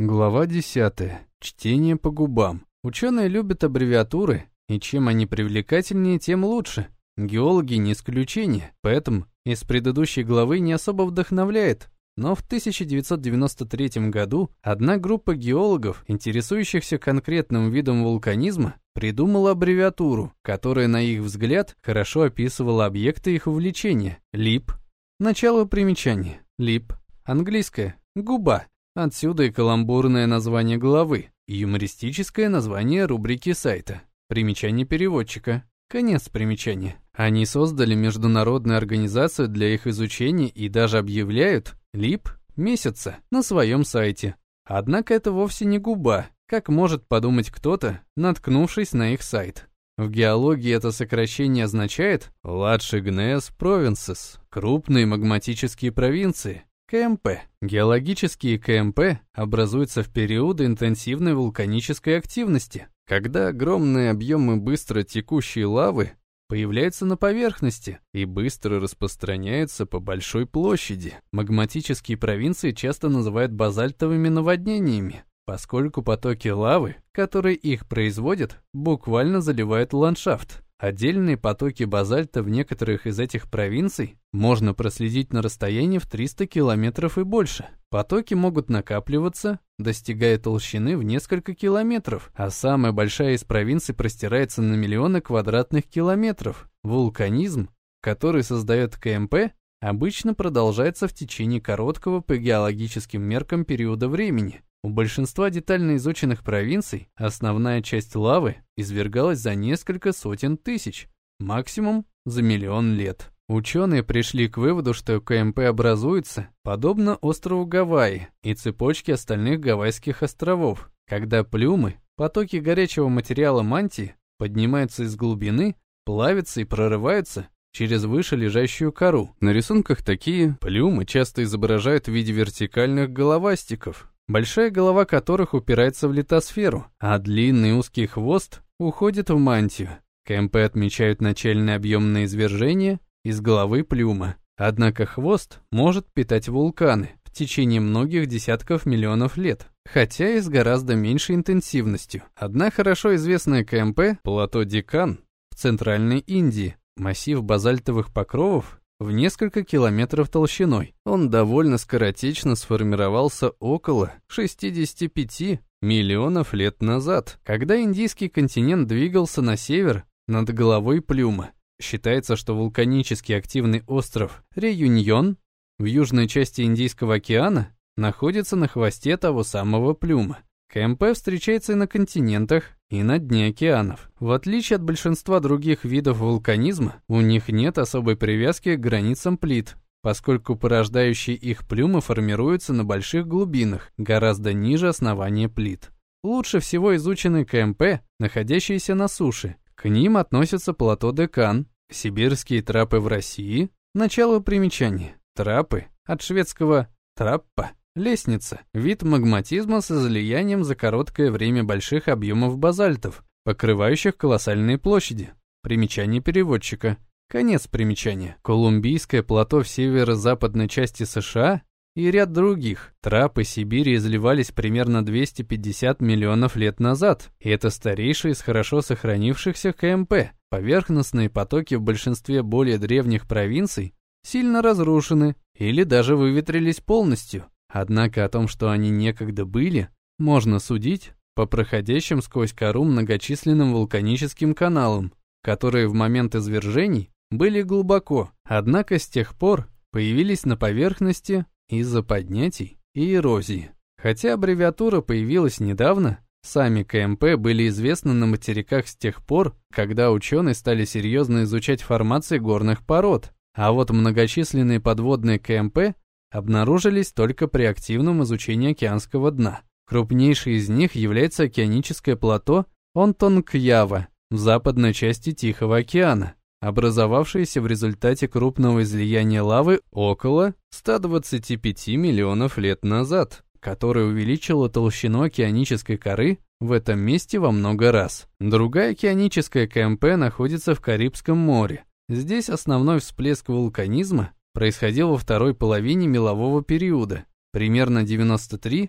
Глава 10. Чтение по губам. Ученые любят аббревиатуры, и чем они привлекательнее, тем лучше. Геологи не исключение, поэтому из предыдущей главы не особо вдохновляет. Но в 1993 году одна группа геологов, интересующихся конкретным видом вулканизма, придумала аббревиатуру, которая, на их взгляд, хорошо описывала объекты их увлечения – ЛИП. Начало примечания. ЛИП. Английское. Губа. Отсюда и каламбурное название главы, юмористическое название рубрики сайта. Примечание переводчика. Конец примечания. Они создали международную организацию для их изучения и даже объявляют ЛИП месяца на своем сайте. Однако это вовсе не губа, как может подумать кто-то, наткнувшись на их сайт. В геологии это сокращение означает Large Igneous Provinces – крупные магматические провинции, КМП. Геологические КМП образуются в периоды интенсивной вулканической активности, когда огромные объемы быстро текущей лавы появляются на поверхности и быстро распространяются по большой площади. Магматические провинции часто называют базальтовыми наводнениями, поскольку потоки лавы, которые их производят, буквально заливают ландшафт. Отдельные потоки базальта в некоторых из этих провинций можно проследить на расстоянии в 300 километров и больше. Потоки могут накапливаться, достигая толщины в несколько километров, а самая большая из провинций простирается на миллионы квадратных километров. Вулканизм, который создает КМП, обычно продолжается в течение короткого по геологическим меркам периода времени – у большинства детально изученных провинций основная часть лавы извергалась за несколько сотен тысяч, максимум за миллион лет. Ученые пришли к выводу, что КМП образуется подобно острову Гавайи и цепочке остальных Гавайских островов, когда плюмы, потоки горячего материала мантии, поднимаются из глубины, плавятся и прорываются через выше лежащую кору. На рисунках такие плюмы часто изображают в виде вертикальных головастиков, большая голова которых упирается в литосферу, а длинный узкий хвост уходит в мантию. КМП отмечают начальное объемное извержение из головы плюма. Однако хвост может питать вулканы в течение многих десятков миллионов лет, хотя и с гораздо меньшей интенсивностью. Одна хорошо известная КМП – плато Дикан в Центральной Индии, массив базальтовых покровов, в несколько километров толщиной. Он довольно скоротечно сформировался около 65 миллионов лет назад, когда индийский континент двигался на север над головой Плюма. Считается, что вулканически активный остров Реюньон в южной части Индийского океана находится на хвосте того самого Плюма. КМП встречается и на континентах, и на дне океанов. В отличие от большинства других видов вулканизма, у них нет особой привязки к границам плит, поскольку порождающие их плюмы формируются на больших глубинах, гораздо ниже основания плит. Лучше всего изучены КМП, находящиеся на суше. К ним относятся плато Декан, сибирские трапы в России, начало примечания. Трапы от шведского «траппа» Лестница – вид магматизма с излиянием за короткое время больших объемов базальтов, покрывающих колоссальные площади. Примечание переводчика. Конец примечания. Колумбийское плато в северо-западной части США и ряд других. Трапы Сибири изливались примерно 250 миллионов лет назад, и это старейшие из хорошо сохранившихся КМП. Поверхностные потоки в большинстве более древних провинций сильно разрушены или даже выветрились полностью. Однако о том, что они некогда были, можно судить по проходящим сквозь кору многочисленным вулканическим каналам, которые в момент извержений были глубоко, однако с тех пор появились на поверхности из-за поднятий и эрозии. Хотя аббревиатура появилась недавно, сами КМП были известны на материках с тех пор, когда ученые стали серьезно изучать формации горных пород, а вот многочисленные подводные КМП обнаружились только при активном изучении океанского дна. Крупнейшей из них является океаническое плато Онтонкьява в западной части Тихого океана, образовавшееся в результате крупного излияния лавы около 125 миллионов лет назад, которое увеличило толщину океанической коры в этом месте во много раз. Другая океаническая КМП находится в Карибском море. Здесь основной всплеск вулканизма происходил во второй половине мелового периода, примерно 93-94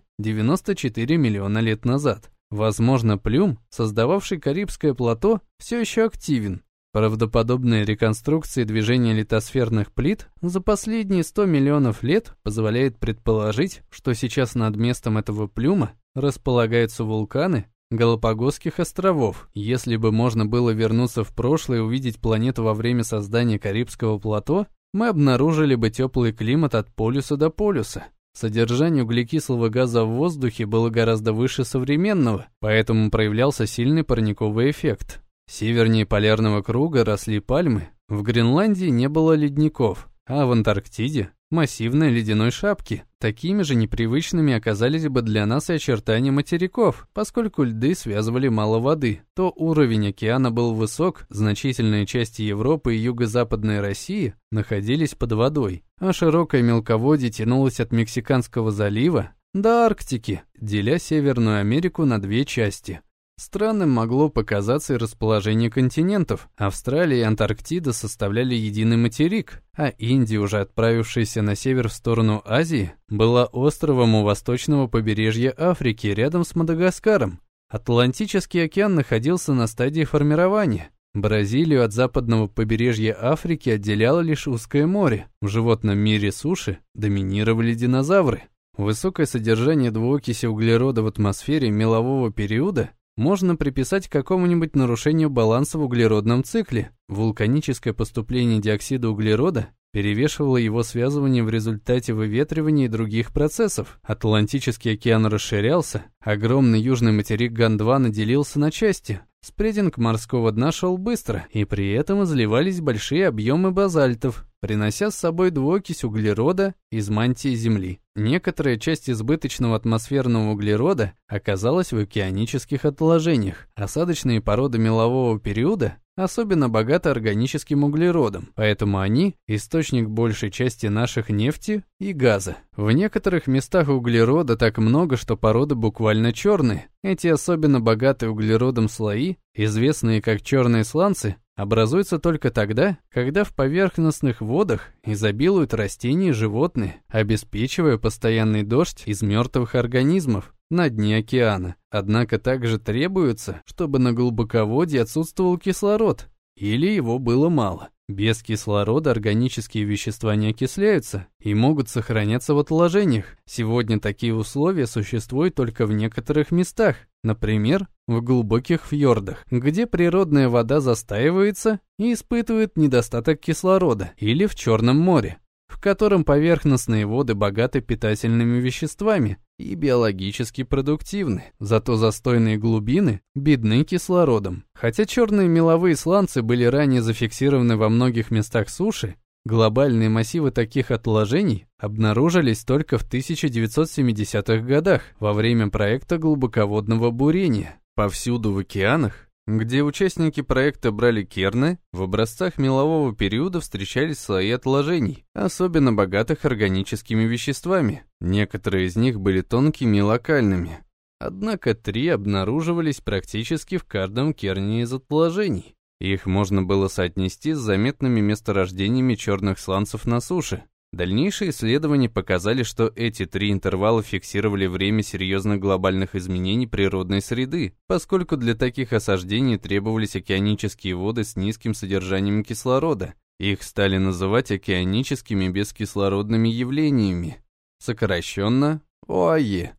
миллиона лет назад. Возможно, плюм, создававший Карибское плато, все еще активен. Правдоподобные реконструкции движения литосферных плит за последние 100 миллионов лет позволяет предположить, что сейчас над местом этого плюма располагаются вулканы Галапагосских островов. Если бы можно было вернуться в прошлое и увидеть планету во время создания Карибского плато, мы обнаружили бы теплый климат от полюса до полюса. Содержание углекислого газа в воздухе было гораздо выше современного, поэтому проявлялся сильный парниковый эффект. Севернее полярного круга росли пальмы, в Гренландии не было ледников, а в Антарктиде – массивной ледяной шапки. Такими же непривычными оказались бы для нас и очертания материков, поскольку льды связывали мало воды. То уровень океана был высок, значительные части Европы и юго-западной России находились под водой, а широкое мелководье тянулось от Мексиканского залива до Арктики, деля Северную Америку на две части – Странным могло показаться и расположение континентов. Австралия и Антарктида составляли единый материк, а Индия, уже отправившаяся на север в сторону Азии, была островом у восточного побережья Африки рядом с Мадагаскаром. Атлантический океан находился на стадии формирования. Бразилию от западного побережья Африки отделяло лишь узкое море. В животном мире суши доминировали динозавры. Высокое содержание двуокиси углерода в атмосфере мелового периода можно приписать какому-нибудь нарушению баланса в углеродном цикле. Вулканическое поступление диоксида углерода перевешивало его связывание в результате выветривания и других процессов. Атлантический океан расширялся, огромный южный материк Гондвана делился на части. Спрединг морского дна шел быстро, и при этом изливались большие объемы базальтов, принося с собой двуокись углерода из мантии Земли. Некоторая часть избыточного атмосферного углерода оказалась в океанических отложениях. Осадочные породы мелового периода особенно богаты органическим углеродом, поэтому они – источник большей части наших нефти и газа. В некоторых местах углерода так много, что породы буквально черные. Эти особенно богатые углеродом слои, известные как черные сланцы, образуется только тогда, когда в поверхностных водах изобилуют растения и животные, обеспечивая постоянный дождь из мертвых организмов на дне океана. Однако также требуется, чтобы на глубоководье отсутствовал кислород, или его было мало. Без кислорода органические вещества не окисляются и могут сохраняться в отложениях. Сегодня такие условия существуют только в некоторых местах, например, в глубоких фьордах, где природная вода застаивается и испытывает недостаток кислорода, или в Черном море, в котором поверхностные воды богаты питательными веществами и биологически продуктивны, зато застойные глубины бедны кислородом. Хотя черные меловые сланцы были ранее зафиксированы во многих местах суши, глобальные массивы таких отложений обнаружились только в 1970-х годах во время проекта глубоководного бурения. Повсюду в океанах где участники проекта брали керны, в образцах мелового периода встречались слои отложений, особенно богатых органическими веществами. Некоторые из них были тонкими и локальными. Однако три обнаруживались практически в каждом керне из отложений. Их можно было соотнести с заметными месторождениями черных сланцев на суше, Дальнейшие исследования показали, что эти три интервала фиксировали время серьезных глобальных изменений природной среды, поскольку для таких осаждений требовались океанические воды с низким содержанием кислорода. Их стали называть океаническими бескислородными явлениями, сокращенно ОАЕ.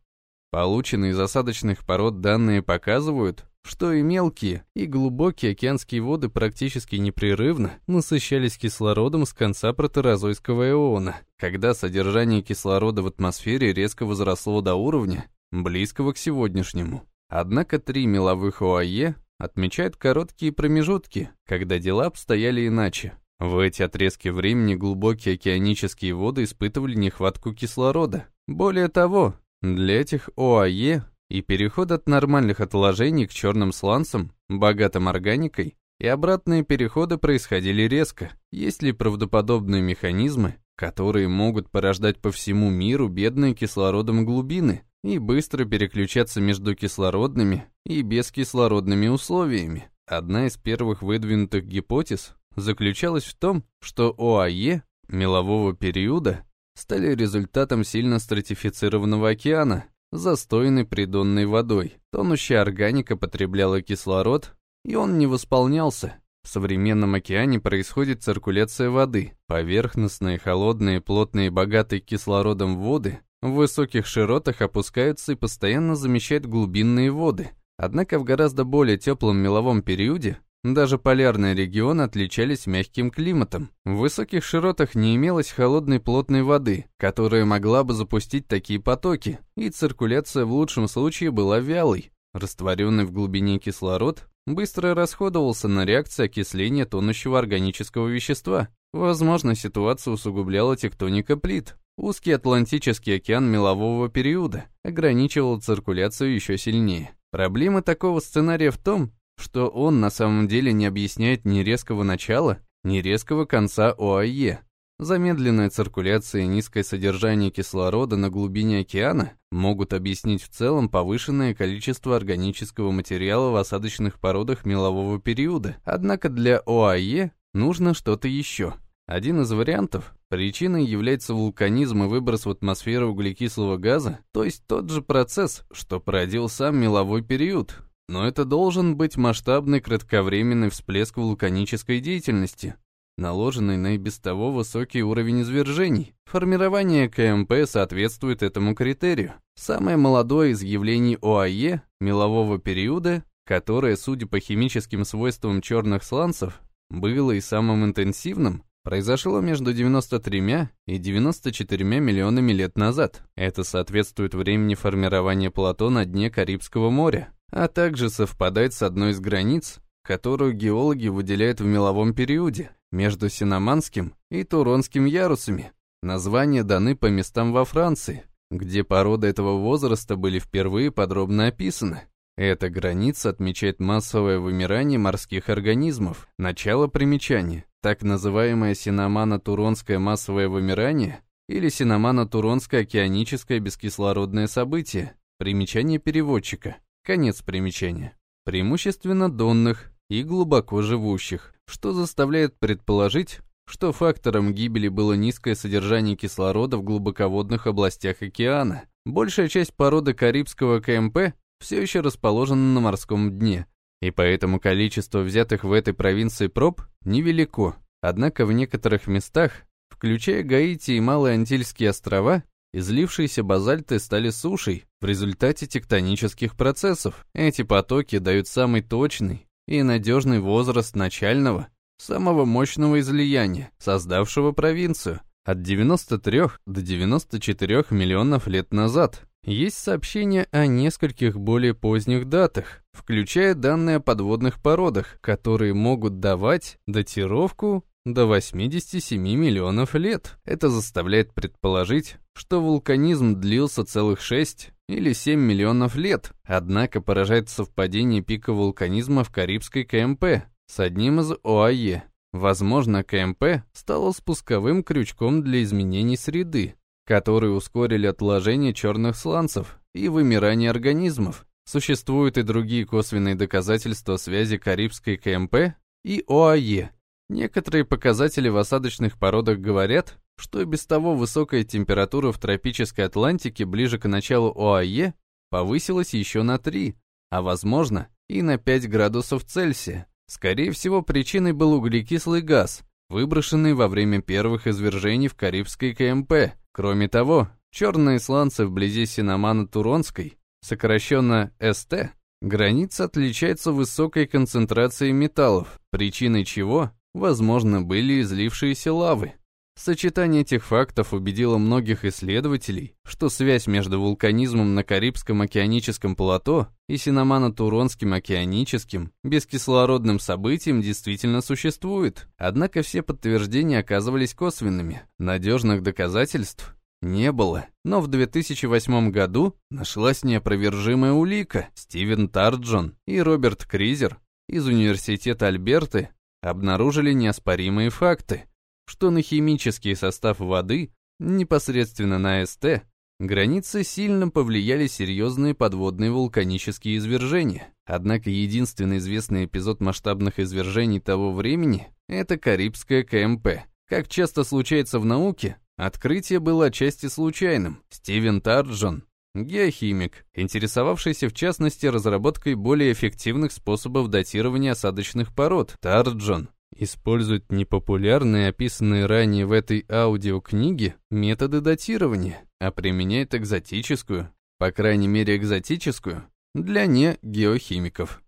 Полученные из осадочных пород данные показывают, что и мелкие, и глубокие океанские воды практически непрерывно насыщались кислородом с конца протерозойского эона, когда содержание кислорода в атмосфере резко возросло до уровня, близкого к сегодняшнему. Однако три меловых ОАЕ отмечают короткие промежутки, когда дела обстояли иначе. В эти отрезки времени глубокие океанические воды испытывали нехватку кислорода. Более того, для этих ОАЕ и переход от нормальных отложений к черным сланцам, богатым органикой, и обратные переходы происходили резко. Есть ли правдоподобные механизмы, которые могут порождать по всему миру бедные кислородом глубины и быстро переключаться между кислородными и бескислородными условиями? Одна из первых выдвинутых гипотез заключалась в том, что ОАЕ мелового периода стали результатом сильно стратифицированного океана, застойной придонной водой. Тонущая органика потребляла кислород, и он не восполнялся. В современном океане происходит циркуляция воды. Поверхностные, холодные, плотные, богатые кислородом воды в высоких широтах опускаются и постоянно замещают глубинные воды. Однако в гораздо более теплом меловом периоде даже полярные регионы отличались мягким климатом. В высоких широтах не имелось холодной плотной воды, которая могла бы запустить такие потоки, и циркуляция в лучшем случае была вялой. Растворенный в глубине кислород быстро расходовался на реакции окисления тонущего органического вещества. Возможно, ситуацию усугубляла тектоника плит. Узкий Атлантический океан мелового периода ограничивал циркуляцию еще сильнее. Проблема такого сценария в том, что он на самом деле не объясняет ни резкого начала, ни резкого конца ОАЕ. Замедленная циркуляция и низкое содержание кислорода на глубине океана могут объяснить в целом повышенное количество органического материала в осадочных породах мелового периода. Однако для ОАЕ нужно что-то еще. Один из вариантов – причиной является вулканизм и выброс в атмосферу углекислого газа, то есть тот же процесс, что породил сам меловой период, но это должен быть масштабный кратковременный всплеск вулканической деятельности, наложенный на и без того высокий уровень извержений. Формирование КМП соответствует этому критерию. Самое молодое из явлений ОАЕ мелового периода, которое, судя по химическим свойствам черных сланцев, было и самым интенсивным, произошло между 93 и 94 миллионами лет назад. Это соответствует времени формирования плато на дне Карибского моря а также совпадает с одной из границ, которую геологи выделяют в меловом периоде между Синоманским и Туронским ярусами. Названия даны по местам во Франции, где породы этого возраста были впервые подробно описаны. Эта граница отмечает массовое вымирание морских организмов. Начало примечания. Так называемое синомано-туронское массовое вымирание или синомано-туронское океаническое бескислородное событие. Примечание переводчика. Конец примечания. Преимущественно донных и глубоко живущих, что заставляет предположить, что фактором гибели было низкое содержание кислорода в глубоководных областях океана. Большая часть породы Карибского КМП все еще расположена на морском дне, и поэтому количество взятых в этой провинции проб невелико. Однако в некоторых местах, включая Гаити и Малые Антильские острова, Излившиеся базальты стали сушей в результате тектонических процессов. Эти потоки дают самый точный и надежный возраст начального, самого мощного излияния, создавшего провинцию, от 93 до 94 миллионов лет назад. Есть сообщения о нескольких более поздних датах, включая данные о подводных породах, которые могут давать датировку до 87 миллионов лет. Это заставляет предположить, что вулканизм длился целых 6 или 7 миллионов лет, однако поражает совпадение пика вулканизма в Карибской КМП с одним из ОАЕ. Возможно, КМП стало спусковым крючком для изменений среды, которые ускорили отложение черных сланцев и вымирание организмов. Существуют и другие косвенные доказательства связи Карибской КМП и ОАЕ. Некоторые показатели в осадочных породах говорят, что и без того высокая температура в тропической Атлантике ближе к началу ОАЕ повысилась еще на 3, а возможно и на 5 градусов Цельсия. Скорее всего, причиной был углекислый газ, выброшенный во время первых извержений в Карибской КМП. Кроме того, черные сланцы вблизи Синомана-Туронской, сокращенно СТ, граница отличается высокой концентрацией металлов, причиной чего, возможно, были излившиеся лавы. Сочетание этих фактов убедило многих исследователей, что связь между вулканизмом на Карибском океаническом плато и Синомано-Туронским океаническим бескислородным событием действительно существует. Однако все подтверждения оказывались косвенными. Надежных доказательств не было. Но в 2008 году нашлась неопровержимая улика. Стивен Тарджон и Роберт Кризер из Университета Альберты обнаружили неоспоримые факты что на химический состав воды, непосредственно на СТ, границы сильно повлияли серьезные подводные вулканические извержения. Однако единственный известный эпизод масштабных извержений того времени – это Карибская КМП. Как часто случается в науке, Открытие было отчасти случайным. Стивен Тарджон, геохимик, интересовавшийся в частности разработкой более эффективных способов датирования осадочных пород, Тарджон использует непопулярные, описанные ранее в этой аудиокниге, методы датирования, а применяет экзотическую, по крайней мере экзотическую, для не геохимиков.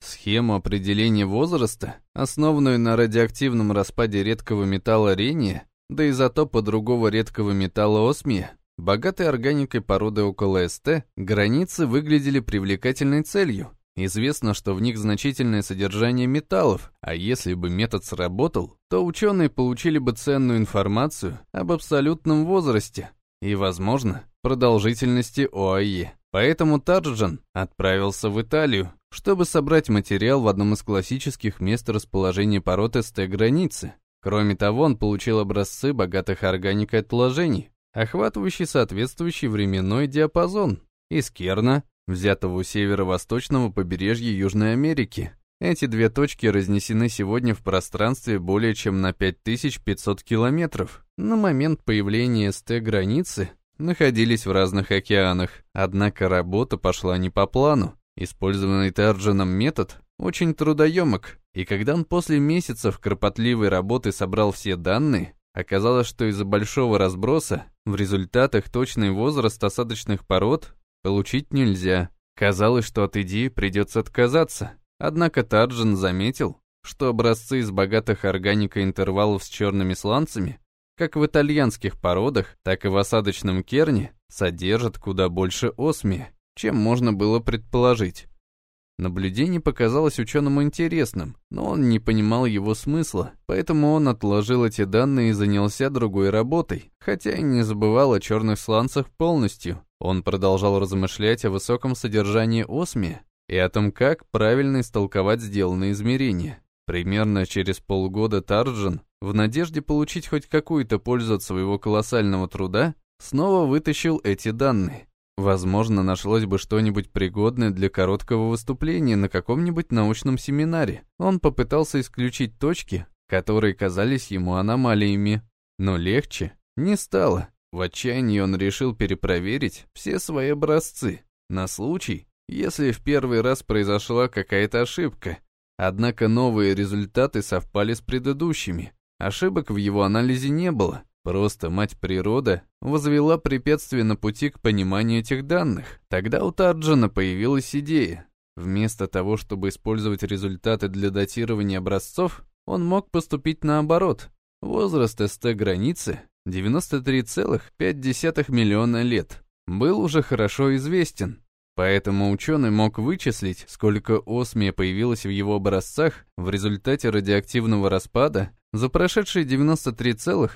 Схему определения возраста, основанную на радиоактивном распаде редкого металла рения до изотопа другого редкого металла осмия, богатой органикой породы около СТ, границы выглядели привлекательной целью. Известно, что в них значительное содержание металлов, а если бы метод сработал, то ученые получили бы ценную информацию об абсолютном возрасте и, возможно, продолжительности ОАЕ. Поэтому Тарджан отправился в Италию, чтобы собрать материал в одном из классических мест расположения пород СТ-границы. Кроме того, он получил образцы богатых органикой отложений, охватывающий соответствующий временной диапазон, из Керна, взятого у северо-восточного побережья Южной Америки. Эти две точки разнесены сегодня в пространстве более чем на 5500 километров. На момент появления СТ-границы находились в разных океанах, однако работа пошла не по плану. Использованный Тарджаном метод очень трудоемок, и когда он после месяцев кропотливой работы собрал все данные, оказалось, что из-за большого разброса в результатах точный возраст осадочных пород получить нельзя. Казалось, что от идеи придется отказаться. Однако Тарджан заметил, что образцы из богатых органикой интервалов с черными сланцами как в итальянских породах, так и в осадочном керне, содержат куда больше осмия, чем можно было предположить. Наблюдение показалось ученому интересным, но он не понимал его смысла, поэтому он отложил эти данные и занялся другой работой, хотя и не забывал о черных сланцах полностью. Он продолжал размышлять о высоком содержании осмия и о том, как правильно истолковать сделанные измерения. Примерно через полгода Тарджин в надежде получить хоть какую-то пользу от своего колоссального труда, снова вытащил эти данные. Возможно, нашлось бы что-нибудь пригодное для короткого выступления на каком-нибудь научном семинаре. Он попытался исключить точки, которые казались ему аномалиями. Но легче не стало. В отчаянии он решил перепроверить все свои образцы, на случай, если в первый раз произошла какая-то ошибка. Однако новые результаты совпали с предыдущими, Ошибок в его анализе не было, просто мать природа возвела препятствие на пути к пониманию этих данных. Тогда у Тарджана появилась идея. Вместо того, чтобы использовать результаты для датирования образцов, он мог поступить наоборот. Возраст СТ-границы 93,5 миллиона лет был уже хорошо известен, Поэтому ученый мог вычислить, сколько осмия появилось в его образцах в результате радиоактивного распада за прошедшие 93,5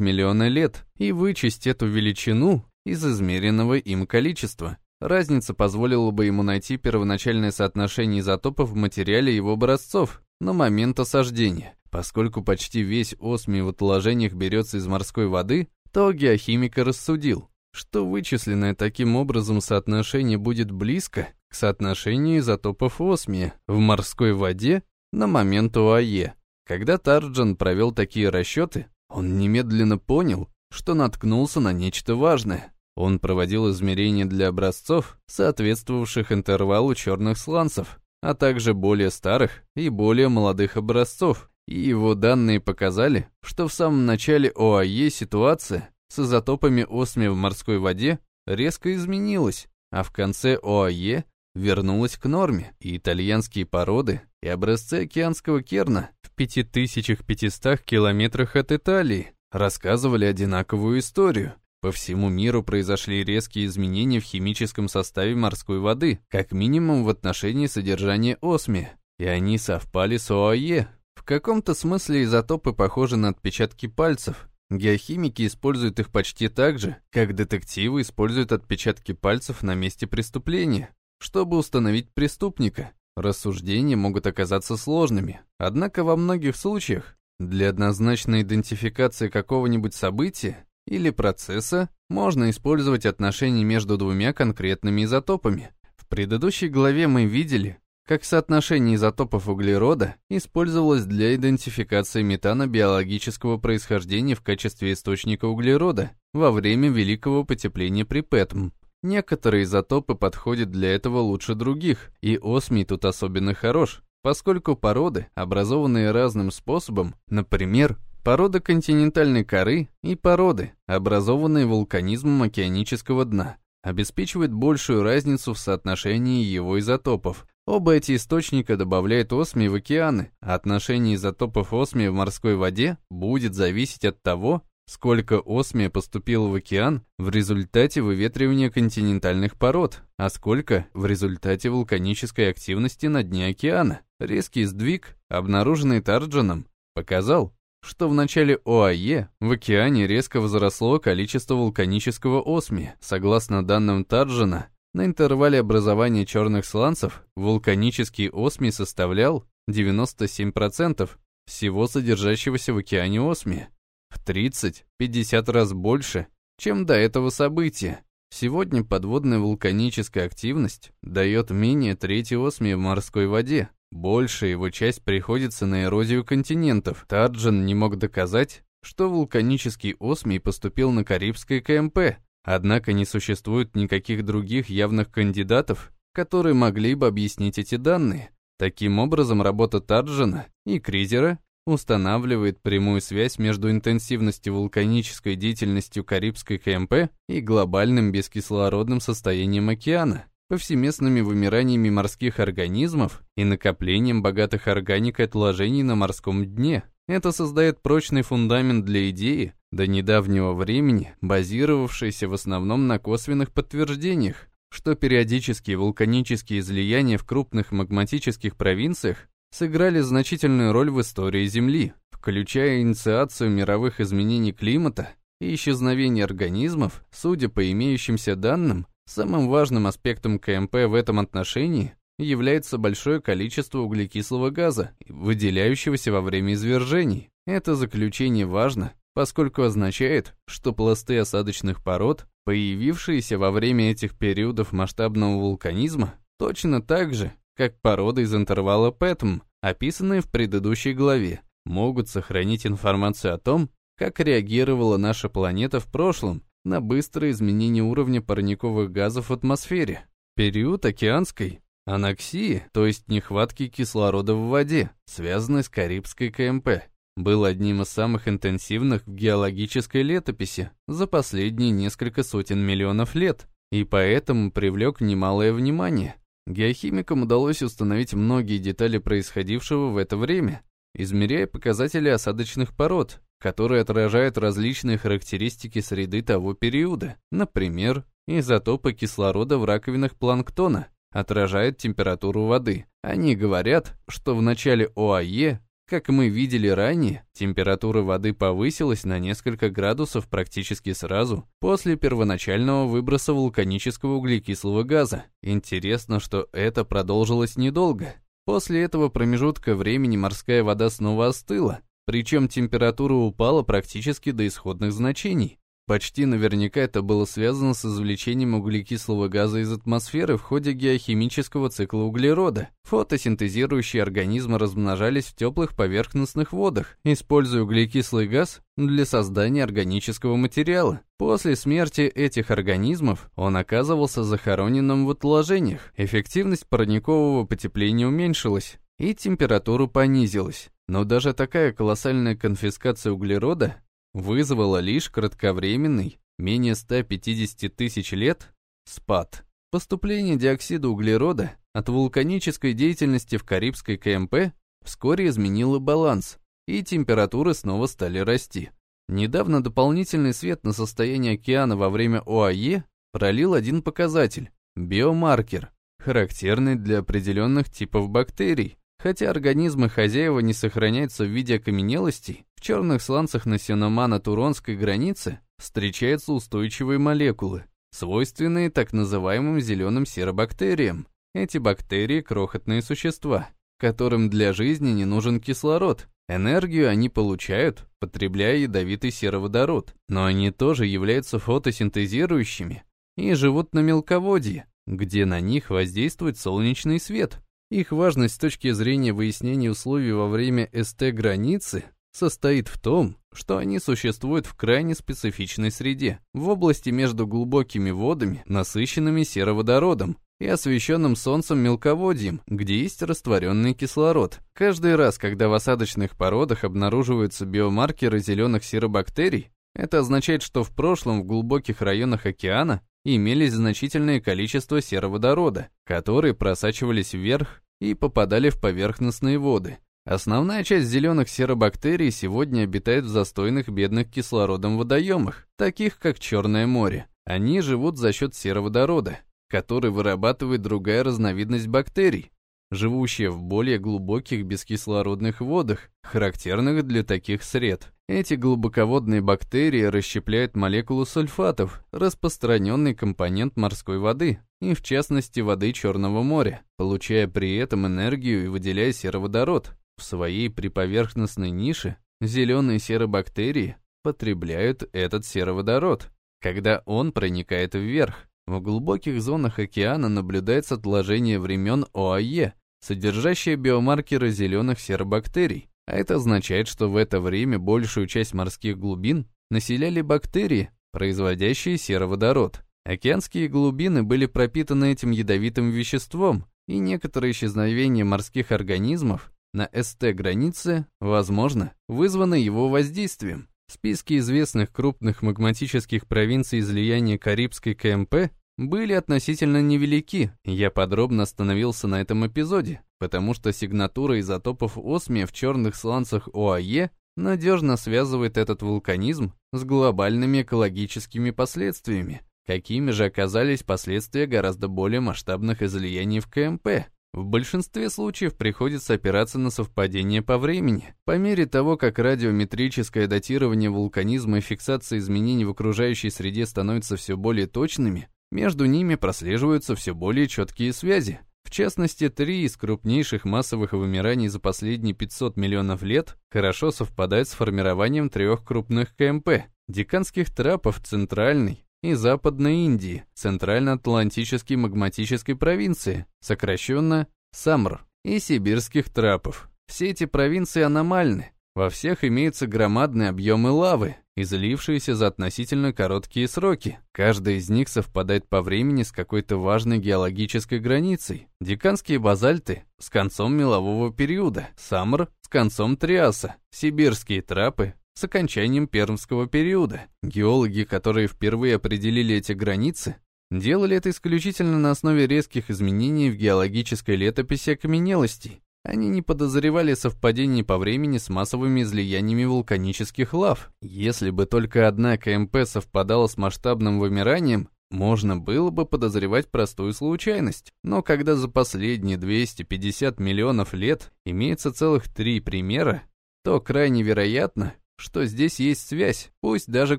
миллиона лет и вычесть эту величину из измеренного им количества. Разница позволила бы ему найти первоначальное соотношение изотопов в материале его образцов на момент осаждения. Поскольку почти весь осмий в отложениях берется из морской воды, то геохимика рассудил, что вычисленное таким образом соотношение будет близко к соотношению изотопов осмия в морской воде на момент ОАЕ. Когда Тарджан провел такие расчеты, он немедленно понял, что наткнулся на нечто важное. Он проводил измерения для образцов, соответствовавших интервалу черных сланцев, а также более старых и более молодых образцов, и его данные показали, что в самом начале ОАЕ ситуация с изотопами осмия в морской воде резко изменилась, а в конце ОАЕ вернулась к норме, и итальянские породы и образцы океанского керна 5500 километрах от Италии рассказывали одинаковую историю. По всему миру произошли резкие изменения в химическом составе морской воды, как минимум в отношении содержания осмия, и они совпали с ОАЕ. В каком-то смысле изотопы похожи на отпечатки пальцев, Геохимики используют их почти так же, как детективы используют отпечатки пальцев на месте преступления, чтобы установить преступника. Рассуждения могут оказаться сложными, однако во многих случаях для однозначной идентификации какого-нибудь события или процесса можно использовать отношения между двумя конкретными изотопами. В предыдущей главе мы видели, как соотношение изотопов углерода использовалось для идентификации метана биологического происхождения в качестве источника углерода во время великого потепления при ПЭТМ. Некоторые изотопы подходят для этого лучше других, и осмий тут особенно хорош, поскольку породы, образованные разным способом, например, порода континентальной коры и породы, образованные вулканизмом океанического дна, обеспечивают большую разницу в соотношении его изотопов. Оба эти источника добавляют осмий в океаны, а отношение изотопов осмия в морской воде будет зависеть от того, сколько осмия поступило в океан в результате выветривания континентальных пород, а сколько в результате вулканической активности на дне океана. Резкий сдвиг, обнаруженный Тарджаном, показал, что в начале ОАЕ в океане резко возросло количество вулканического осмия. Согласно данным Тарджана, на интервале образования черных сланцев вулканический осмий составлял 97% всего содержащегося в океане осмия в 30-50 раз больше, чем до этого события. Сегодня подводная вулканическая активность дает менее трети осмия в морской воде. Большая его часть приходится на эрозию континентов. Тарджан не мог доказать, что вулканический осмий поступил на Карибское КМП, однако не существует никаких других явных кандидатов, которые могли бы объяснить эти данные. Таким образом, работа Тарджана и Кризера устанавливает прямую связь между интенсивностью вулканической деятельностью Карибской КМП и глобальным бескислородным состоянием океана, повсеместными вымираниями морских организмов и накоплением богатых органикой отложений на морском дне. Это создает прочный фундамент для идеи, до недавнего времени базировавшейся в основном на косвенных подтверждениях, что периодические вулканические излияния в крупных магматических провинциях сыграли значительную роль в истории Земли, включая инициацию мировых изменений климата и исчезновение организмов, судя по имеющимся данным, самым важным аспектом КМП в этом отношении является большое количество углекислого газа, выделяющегося во время извержений. Это заключение важно, поскольку означает, что пласты осадочных пород, появившиеся во время этих периодов масштабного вулканизма, точно так же, как породы из интервала Пэтм, описанные в предыдущей главе, могут сохранить информацию о том, как реагировала наша планета в прошлом на быстрое изменение уровня парниковых газов в атмосфере. Период океанской аноксии, то есть нехватки кислорода в воде, связанный с Карибской КМП, был одним из самых интенсивных в геологической летописи за последние несколько сотен миллионов лет, и поэтому привлек немалое внимание. Геохимикам удалось установить многие детали происходившего в это время, измеряя показатели осадочных пород, которые отражают различные характеристики среды того периода. Например, изотопы кислорода в раковинах планктона отражают температуру воды. Они говорят, что в начале ОАЕ как мы видели ранее, температура воды повысилась на несколько градусов практически сразу после первоначального выброса вулканического углекислого газа. Интересно, что это продолжилось недолго. После этого промежутка времени морская вода снова остыла, причем температура упала практически до исходных значений. Почти наверняка это было связано с извлечением углекислого газа из атмосферы в ходе геохимического цикла углерода. Фотосинтезирующие организмы размножались в теплых поверхностных водах, используя углекислый газ для создания органического материала. После смерти этих организмов он оказывался захороненным в отложениях. Эффективность парникового потепления уменьшилась, и температура понизилась. Но даже такая колоссальная конфискация углерода вызвало лишь кратковременный, менее 150 тысяч лет, спад. Поступление диоксида углерода от вулканической деятельности в Карибской КМП вскоре изменило баланс, и температуры снова стали расти. Недавно дополнительный свет на состояние океана во время ОАЕ пролил один показатель – биомаркер, характерный для определенных типов бактерий, Хотя организмы хозяева не сохраняются в виде окаменелостей, в черных сланцах на Синомано-Туронской границе встречаются устойчивые молекулы, свойственные так называемым зеленым серобактериям. Эти бактерии – крохотные существа, которым для жизни не нужен кислород. Энергию они получают, потребляя ядовитый сероводород, но они тоже являются фотосинтезирующими и живут на мелководье, где на них воздействует солнечный свет. Их важность с точки зрения выяснения условий во время СТ-границы состоит в том, что они существуют в крайне специфичной среде, в области между глубокими водами, насыщенными сероводородом, и освещенным солнцем мелководьем, где есть растворенный кислород. Каждый раз, когда в осадочных породах обнаруживаются биомаркеры зеленых серобактерий, это означает, что в прошлом в глубоких районах океана имелись значительное количество сероводорода, которые просачивались вверх и попадали в поверхностные воды. Основная часть зеленых серобактерий сегодня обитает в застойных бедных кислородом водоемах, таких как Черное море. Они живут за счет сероводорода, который вырабатывает другая разновидность бактерий, живущие в более глубоких бескислородных водах, характерных для таких сред. Эти глубоководные бактерии расщепляют молекулу сульфатов, распространенный компонент морской воды, и в частности воды Черного моря, получая при этом энергию и выделяя сероводород. В своей приповерхностной нише зеленые серобактерии потребляют этот сероводород, когда он проникает вверх. В глубоких зонах океана наблюдается отложение времен ОАЕ, содержащее биомаркеры зеленых серобактерий, а это означает, что в это время большую часть морских глубин населяли бактерии, производящие сероводород. Океанские глубины были пропитаны этим ядовитым веществом, и некоторые исчезновения морских организмов на СТ-границе, возможно, вызваны его воздействием. Списки известных крупных магматических провинций излияния Карибской КМП были относительно невелики, я подробно остановился на этом эпизоде, потому что сигнатура изотопов осмия в черных сланцах ОАЕ надежно связывает этот вулканизм с глобальными экологическими последствиями, какими же оказались последствия гораздо более масштабных излияний в КМП. В большинстве случаев приходится опираться на совпадение по времени. По мере того, как радиометрическое датирование вулканизма и фиксация изменений в окружающей среде становятся все более точными, между ними прослеживаются все более четкие связи. В частности, три из крупнейших массовых вымираний за последние 500 миллионов лет хорошо совпадают с формированием трех крупных КМП – деканских трапов Центральной и Западной Индии, Центрально-Атлантической магматической провинции, сокращенно САМР, и сибирских трапов. Все эти провинции аномальны, во всех имеются громадные объемы лавы, излившиеся за относительно короткие сроки. Каждая из них совпадает по времени с какой-то важной геологической границей. Деканские базальты с концом мелового периода, Самр с концом Триаса, сибирские трапы с окончанием Пермского периода. Геологи, которые впервые определили эти границы, делали это исключительно на основе резких изменений в геологической летописи окаменелостей, они не подозревали совпадений по времени с массовыми излияниями вулканических лав. Если бы только одна КМП совпадала с масштабным вымиранием, можно было бы подозревать простую случайность. Но когда за последние 250 миллионов лет имеется целых три примера, то крайне вероятно, что здесь есть связь, пусть даже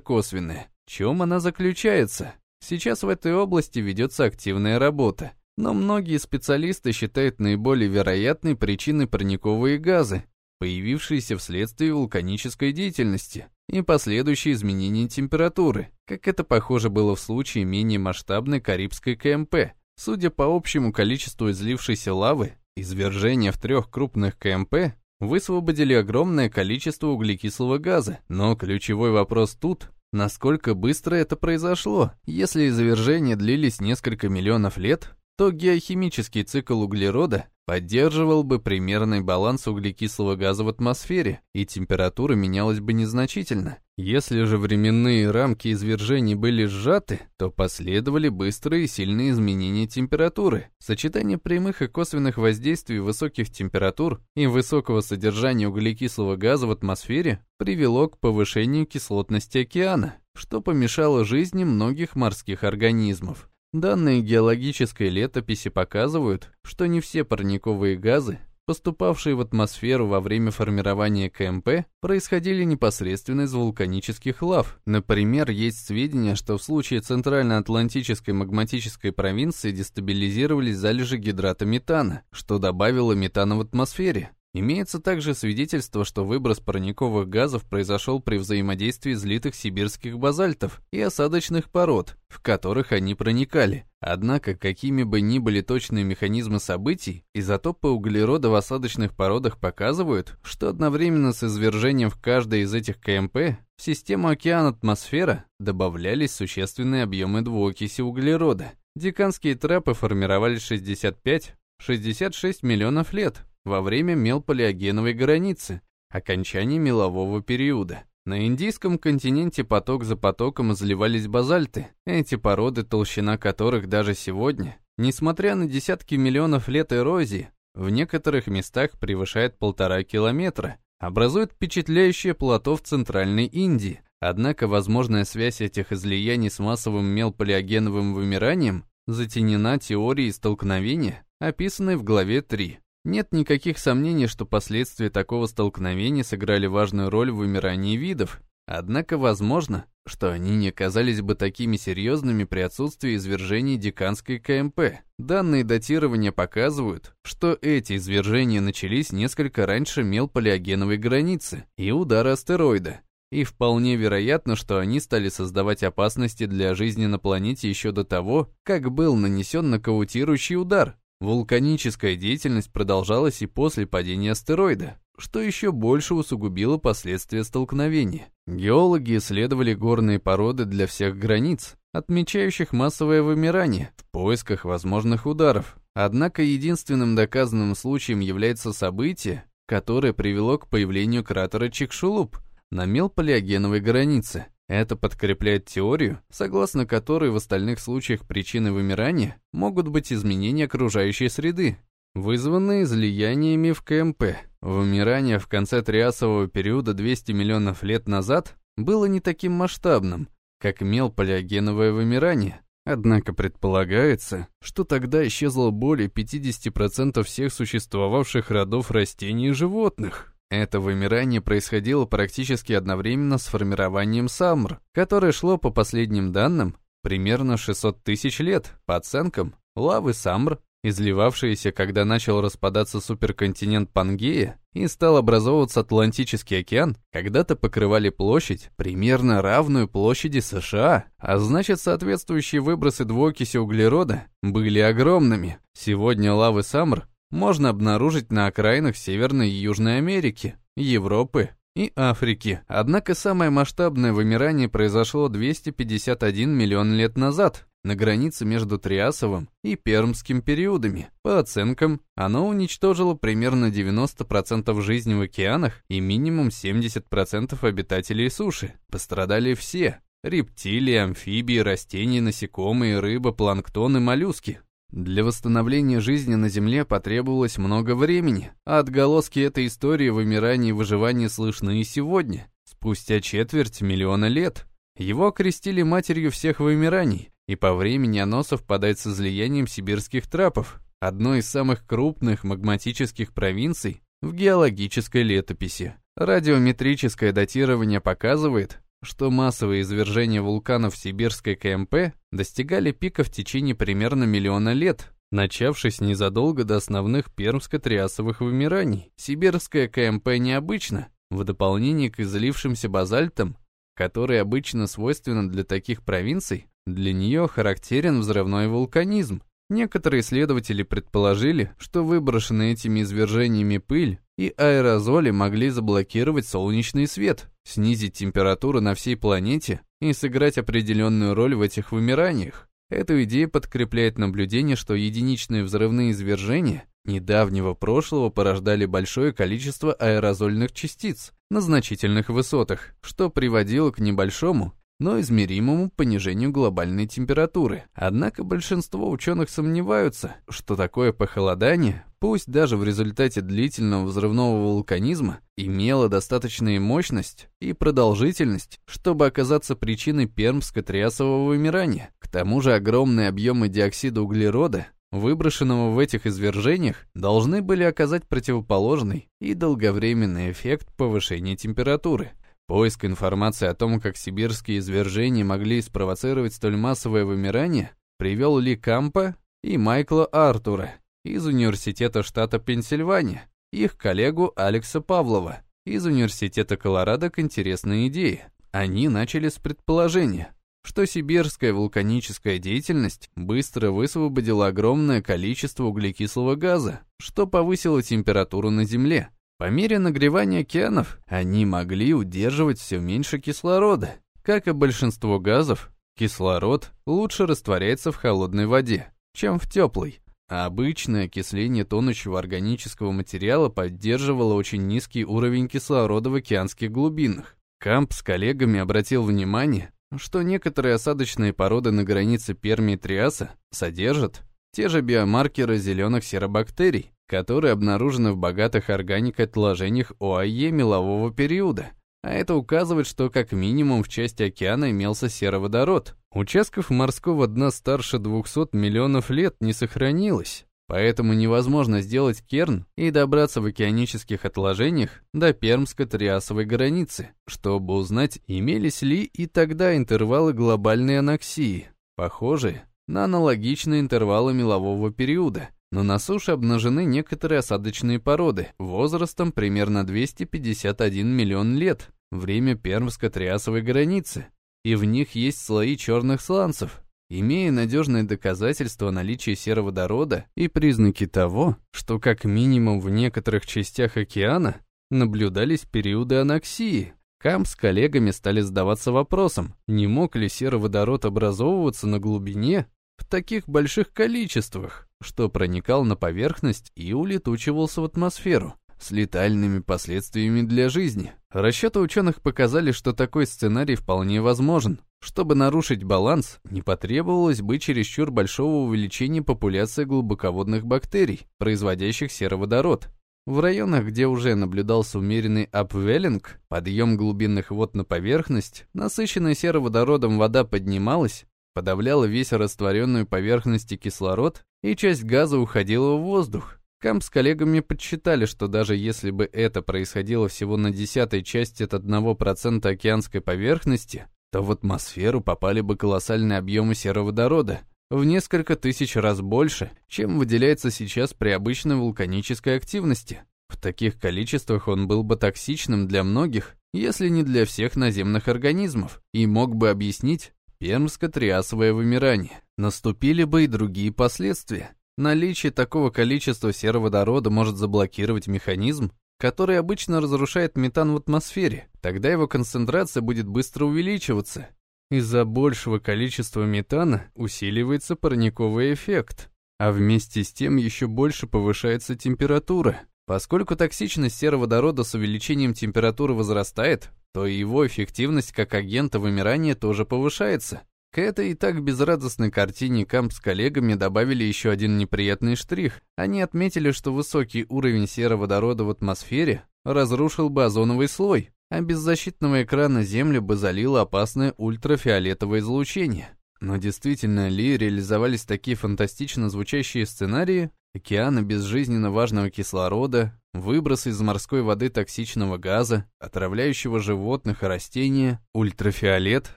косвенная. В чем она заключается? Сейчас в этой области ведется активная работа. Но многие специалисты считают наиболее вероятной причиной парниковые газы, появившиеся вследствие вулканической деятельности и последующие изменения температуры, как это похоже было в случае менее масштабной Карибской КМП. Судя по общему количеству излившейся лавы, извержения в трех крупных КМП высвободили огромное количество углекислого газа, но ключевой вопрос тут Насколько быстро это произошло? Если извержения длились несколько миллионов лет, то геохимический цикл углерода поддерживал бы примерный баланс углекислого газа в атмосфере, и температура менялась бы незначительно. Если же временные рамки извержений были сжаты, то последовали быстрые и сильные изменения температуры. Сочетание прямых и косвенных воздействий высоких температур и высокого содержания углекислого газа в атмосфере привело к повышению кислотности океана, что помешало жизни многих морских организмов. Данные геологической летописи показывают, что не все парниковые газы, поступавшие в атмосферу во время формирования КМП, происходили непосредственно из вулканических лав. Например, есть сведения, что в случае Центрально-Атлантической магматической провинции дестабилизировались залежи гидрата метана, что добавило метана в атмосфере. Имеется также свидетельство, что выброс парниковых газов произошел при взаимодействии злитых сибирских базальтов и осадочных пород, в которых они проникали. Однако, какими бы ни были точные механизмы событий, изотопы углерода в осадочных породах показывают, что одновременно с извержением в каждой из этих КМП в систему океан-атмосфера добавлялись существенные объемы двуокиси углерода. Деканские трапы формировались 65-66 миллионов лет, во время мелполиогеновой границы, окончания мелового периода. На Индийском континенте поток за потоком изливались базальты, эти породы, толщина которых даже сегодня, несмотря на десятки миллионов лет эрозии, в некоторых местах превышает полтора километра, образуют впечатляющее плато в Центральной Индии. Однако возможная связь этих излияний с массовым мелполиогеновым вымиранием затенена теорией столкновения, описанной в главе 3. Нет никаких сомнений, что последствия такого столкновения сыграли важную роль в вымирании видов, однако возможно, что они не оказались бы такими серьезными при отсутствии извержений деканской КМП. Данные датирования показывают, что эти извержения начались несколько раньше мелполиогеновой границы и удара астероида, и вполне вероятно, что они стали создавать опасности для жизни на планете еще до того, как был нанесен нокаутирующий удар. Вулканическая деятельность продолжалась и после падения астероида, что еще больше усугубило последствия столкновения. Геологи исследовали горные породы для всех границ, отмечающих массовое вымирание, в поисках возможных ударов. Однако единственным доказанным случаем является событие, которое привело к появлению кратера Чикшулуп на мелполиогеновой границе. Это подкрепляет теорию, согласно которой в остальных случаях причины вымирания могут быть изменения окружающей среды, вызванные излияниями в КМП. Вымирание в конце Триасового периода 200 миллионов лет назад было не таким масштабным, как мелполиогеновое вымирание. Однако предполагается, что тогда исчезло более 50% всех существовавших родов растений и животных. Это вымирание происходило практически одновременно с формированием Самр, которое шло по последним данным примерно 600 тысяч лет. По оценкам, лавы Самр, изливавшиеся, когда начал распадаться суперконтинент Пангея и стал образовываться Атлантический океан, когда-то покрывали площадь, примерно равную площади США, а значит соответствующие выбросы двуокиси углерода были огромными. Сегодня лавы Самр можно обнаружить на окраинах Северной и Южной Америки, Европы и Африки. Однако самое масштабное вымирание произошло 251 миллион лет назад, на границе между Триасовым и Пермским периодами. По оценкам, оно уничтожило примерно 90% жизни в океанах и минимум 70% обитателей суши. Пострадали все – рептилии, амфибии, растения, насекомые, рыба, планктон и моллюски. Для восстановления жизни на Земле потребовалось много времени, а отголоски этой истории вымирания и выживания слышны и сегодня, спустя четверть миллиона лет. Его окрестили матерью всех вымираний, и по времени оно совпадает с излиянием сибирских трапов, одной из самых крупных магматических провинций в геологической летописи. Радиометрическое датирование показывает, что массовые извержения вулканов Сибирской КМП достигали пика в течение примерно миллиона лет, начавшись незадолго до основных пермско-триасовых вымираний. Сибирская КМП необычна, в дополнение к излившимся базальтам, которые обычно свойственны для таких провинций, для нее характерен взрывной вулканизм. Некоторые исследователи предположили, что выброшенные этими извержениями пыль и аэрозоли могли заблокировать солнечный свет, снизить температуру на всей планете и сыграть определенную роль в этих вымираниях. Эту идею подкрепляет наблюдение, что единичные взрывные извержения недавнего прошлого порождали большое количество аэрозольных частиц на значительных высотах, что приводило к небольшому, но измеримому понижению глобальной температуры. Однако большинство ученых сомневаются, что такое похолодание, пусть даже в результате длительного взрывного вулканизма, имело достаточную мощность и продолжительность, чтобы оказаться причиной пермско-триасового вымирания. К тому же огромные объемы диоксида углерода выброшенного в этих извержениях, должны были оказать противоположный и долговременный эффект повышения температуры. Поиск информации о том, как сибирские извержения могли спровоцировать столь массовое вымирание, привел Ли Кампа и Майкла Артура из Университета штата Пенсильвания. их коллегу Алекса Павлова из Университета Колорадо к интересной идее. Они начали с предположения, что сибирская вулканическая деятельность быстро высвободила огромное количество углекислого газа, что повысило температуру на Земле. По мере нагревания океанов они могли удерживать все меньше кислорода. Как и большинство газов, кислород лучше растворяется в холодной воде, чем в теплой. А обычное окисление тонущего органического материала поддерживало очень низкий уровень кислорода в океанских глубинах. Камп с коллегами обратил внимание, что некоторые осадочные породы на границе Пермии и Триаса содержат те же биомаркеры зеленых серобактерий, которые обнаружены в богатых органикой отложениях ОАЕ мелового периода. А это указывает, что как минимум в части океана имелся сероводород. Участков морского дна старше 200 миллионов лет не сохранилось. Поэтому невозможно сделать керн и добраться в океанических отложениях до пермско-триасовой границы, чтобы узнать, имелись ли и тогда интервалы глобальной анаксии, похожие на аналогичные интервалы мелового периода. Но на суше обнажены некоторые осадочные породы возрастом примерно 251 миллион лет, время пермско-триасовой границы, и в них есть слои черных сланцев, имея надежные доказательства наличия сероводорода и признаки того, что как минимум в некоторых частях океана наблюдались периоды анаксии. Кам с коллегами стали задаваться вопросом, не мог ли сероводород образовываться на глубине в таких больших количествах, что проникал на поверхность и улетучивался в атмосферу с летальными последствиями для жизни. Расчеты ученых показали, что такой сценарий вполне возможен. Чтобы нарушить баланс, не потребовалось бы чересчур большого увеличения популяции глубоководных бактерий, производящих сероводород. В районах, где уже наблюдался умеренный апвеллинг, подъем глубинных вод на поверхность, насыщенная сероводородом вода поднималась, подавляла весь растворенную поверхности кислород, и часть газа уходила в воздух, Камп с коллегами подсчитали, что даже если бы это происходило всего на десятой части от 1% океанской поверхности, то в атмосферу попали бы колоссальные объемы сероводорода, в несколько тысяч раз больше, чем выделяется сейчас при обычной вулканической активности. В таких количествах он был бы токсичным для многих, если не для всех наземных организмов, и мог бы объяснить пермско-триасовое вымирание. Наступили бы и другие последствия. Наличие такого количества сероводорода может заблокировать механизм, который обычно разрушает метан в атмосфере. Тогда его концентрация будет быстро увеличиваться. Из-за большего количества метана усиливается парниковый эффект, а вместе с тем еще больше повышается температура. Поскольку токсичность сероводорода с увеличением температуры возрастает, то и его эффективность как агента вымирания тоже повышается. К этой и так безрадостной картине Камп с коллегами добавили еще один неприятный штрих. Они отметили, что высокий уровень сероводорода в атмосфере разрушил бы озоновый слой, а без защитного экрана Землю бы залило опасное ультрафиолетовое излучение. Но действительно ли реализовались такие фантастично звучащие сценарии? Океаны без жизненно важного кислорода, выбросы из морской воды токсичного газа, отравляющего животных и растения, ультрафиолет,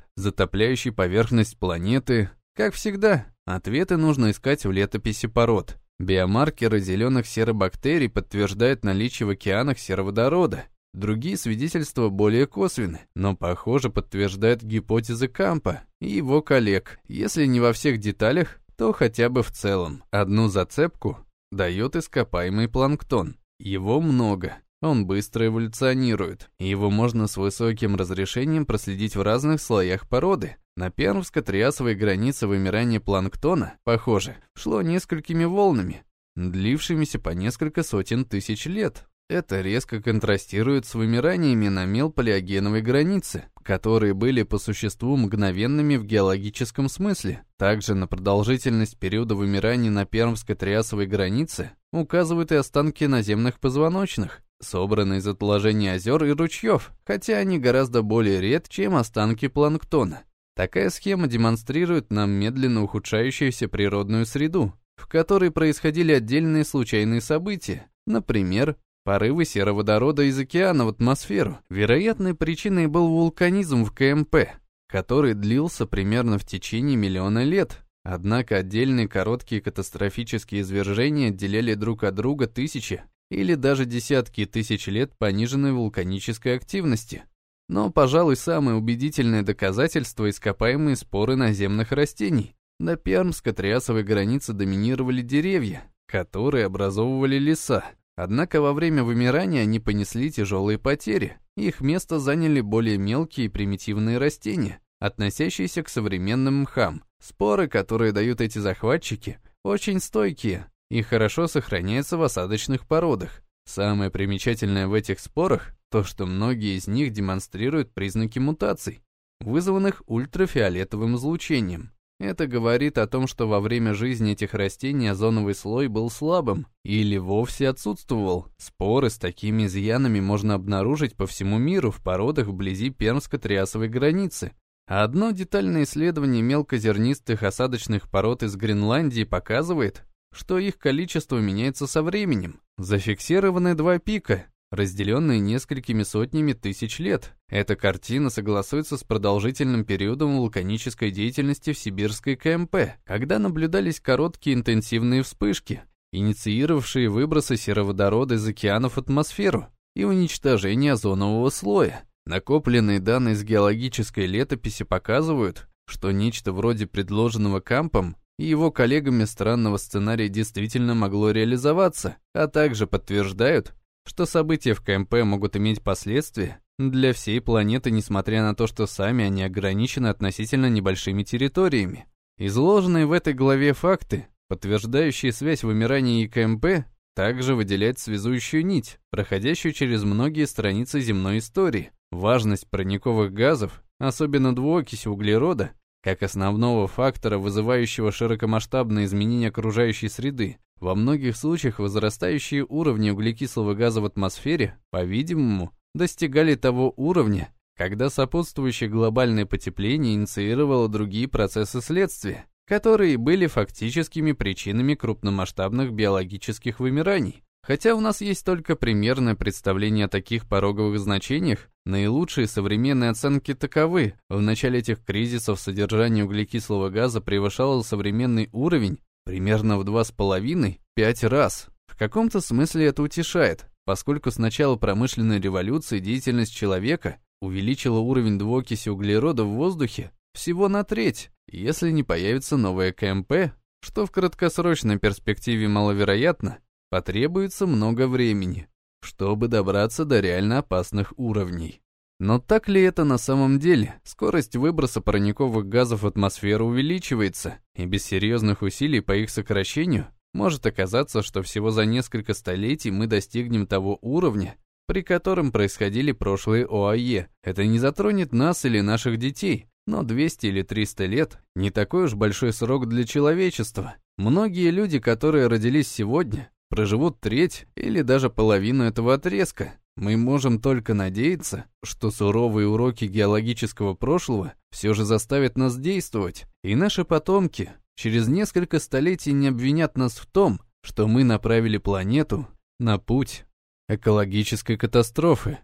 затопляющий поверхность планеты. Как всегда, ответы нужно искать в летописи пород. Биомаркеры зеленых серобактерий подтверждают наличие в океанах сероводорода. Другие свидетельства более косвенны, но, похоже, подтверждают гипотезы Кампа и его коллег, если не во всех деталях, то хотя бы в целом. Одну зацепку дает ископаемый планктон. Его много, он быстро эволюционирует, и его можно с высоким разрешением проследить в разных слоях породы. На пермско-триасовой границе вымирания планктона, похоже, шло несколькими волнами, длившимися по несколько сотен тысяч лет. Это резко контрастирует с вымираниями на мелполиогеновой границе, которые были по существу мгновенными в геологическом смысле. Также на продолжительность периода вымирания на пермско-триасовой границе указывают и останки наземных позвоночных, собранные из отложений озер и ручьев, хотя они гораздо более ред, чем останки планктона. Такая схема демонстрирует нам медленно ухудшающуюся природную среду, в которой происходили отдельные случайные события, например, порывы сероводорода из океана в атмосферу. Вероятной причиной был вулканизм в КМП, который длился примерно в течение миллиона лет, Однако отдельные короткие катастрофические извержения отделяли друг от друга тысячи или даже десятки тысяч лет пониженной вулканической активности. Но, пожалуй, самое убедительное доказательство – ископаемые споры наземных растений. До пермско-триасовой границы доминировали деревья, которые образовывали леса. Однако во время вымирания они понесли тяжелые потери. Их место заняли более мелкие и примитивные растения, относящиеся к современным мхам. Споры, которые дают эти захватчики, очень стойкие и хорошо сохраняются в осадочных породах. Самое примечательное в этих спорах то, что многие из них демонстрируют признаки мутаций, вызванных ультрафиолетовым излучением. Это говорит о том, что во время жизни этих растений озоновый слой был слабым или вовсе отсутствовал. Споры с такими изъянами можно обнаружить по всему миру в породах вблизи Пермско-Триасовой границы. Одно детальное исследование мелкозернистых осадочных пород из Гренландии показывает, что их количество меняется со временем. Зафиксированы два пика, разделенные несколькими сотнями тысяч лет. Эта картина согласуется с продолжительным периодом вулканической деятельности в сибирской КМП, когда наблюдались короткие интенсивные вспышки, инициировавшие выбросы сероводорода из океанов в атмосферу и уничтожение озонового слоя. Накопленные данные из геологической летописи показывают, что нечто вроде предложенного Кампом и его коллегами странного сценария действительно могло реализоваться, а также подтверждают, что события в КМП могут иметь последствия для всей планеты, несмотря на то, что сами они ограничены относительно небольшими территориями. Изложенные в этой главе факты, подтверждающие связь вымирания и КМП, также выделяют связующую нить, проходящую через многие страницы земной истории. Важность парниковых газов, особенно двуокиси углерода, как основного фактора, вызывающего широкомасштабные изменения окружающей среды, во многих случаях возрастающие уровни углекислого газа в атмосфере, по-видимому, достигали того уровня, когда сопутствующее глобальное потепление инициировало другие процессы следствия, которые были фактическими причинами крупномасштабных биологических вымираний. Хотя у нас есть только примерное представление о таких пороговых значениях, наилучшие современные оценки таковы. В начале этих кризисов содержание углекислого газа превышало современный уровень примерно в 2,5-5 раз. В каком-то смысле это утешает, поскольку с начала промышленной революции деятельность человека увеличила уровень двуокиси углерода в воздухе всего на треть, если не появится новая КМП, что в краткосрочной перспективе маловероятно, потребуется много времени, чтобы добраться до реально опасных уровней. Но так ли это на самом деле? Скорость выброса парниковых газов в атмосферу увеличивается, и без серьезных усилий по их сокращению может оказаться, что всего за несколько столетий мы достигнем того уровня, при котором происходили прошлые ОАЕ. Это не затронет нас или наших детей, но 200 или 300 лет – не такой уж большой срок для человечества. Многие люди, которые родились сегодня, проживут треть или даже половину этого отрезка. Мы можем только надеяться, что суровые уроки геологического прошлого все же заставят нас действовать, и наши потомки через несколько столетий не обвинят нас в том, что мы направили планету на путь экологической катастрофы.